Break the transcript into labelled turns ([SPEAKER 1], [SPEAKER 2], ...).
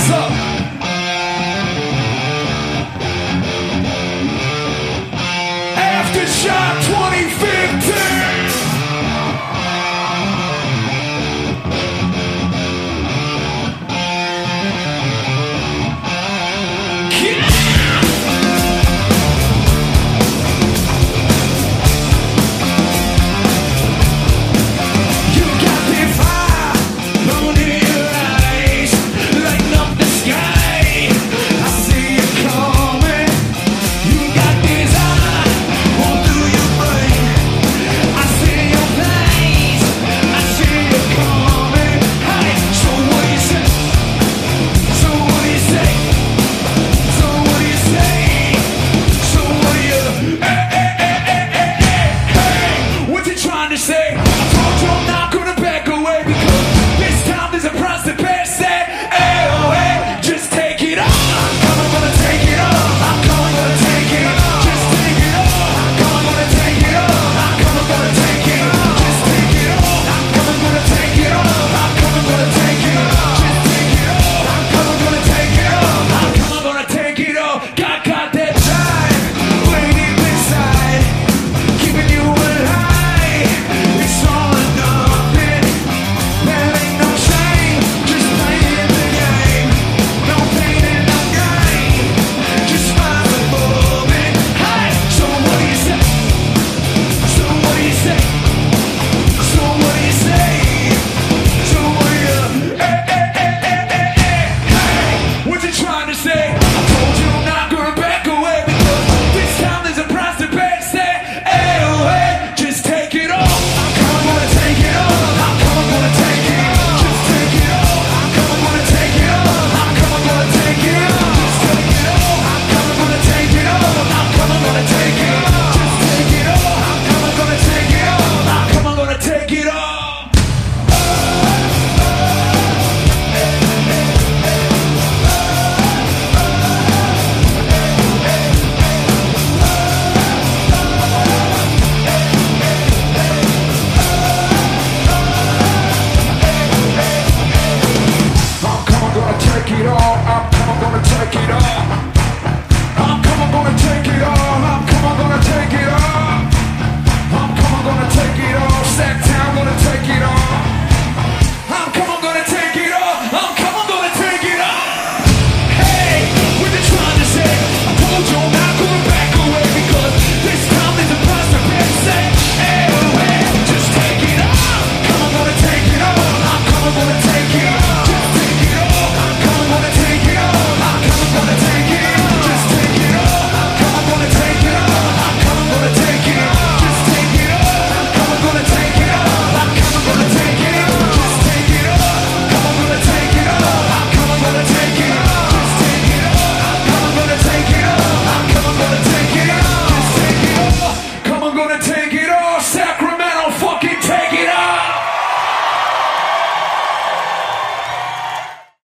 [SPEAKER 1] hands up. Aftershock 20.